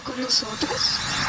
com os outros.